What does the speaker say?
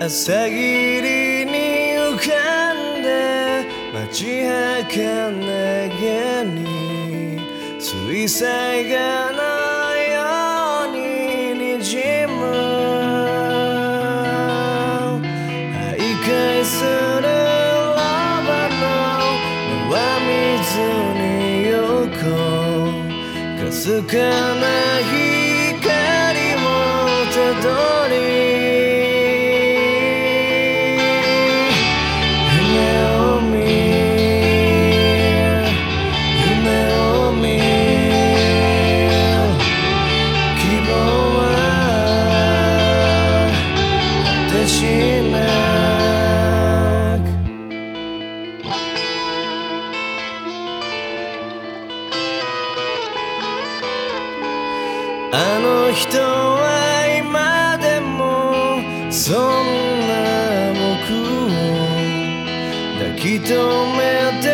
朝霧に浮かんで街儚げに水彩画のようににじむ。徘徊するロバの生水によこかすかな光をたどりあの人は今でもそんな僕を抱き留めて